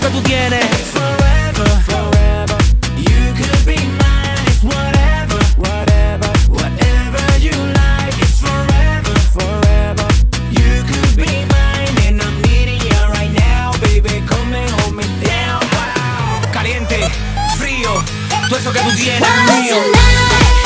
Que tú tienes. Forever, forever. You could be mine. It's whatever, whatever, whatever you like. It's forever, forever. You could be mine, and I'm needing you right now, baby. Come and hold me down. Wow. Caliente, frío, todo eso que tú tienes es mío.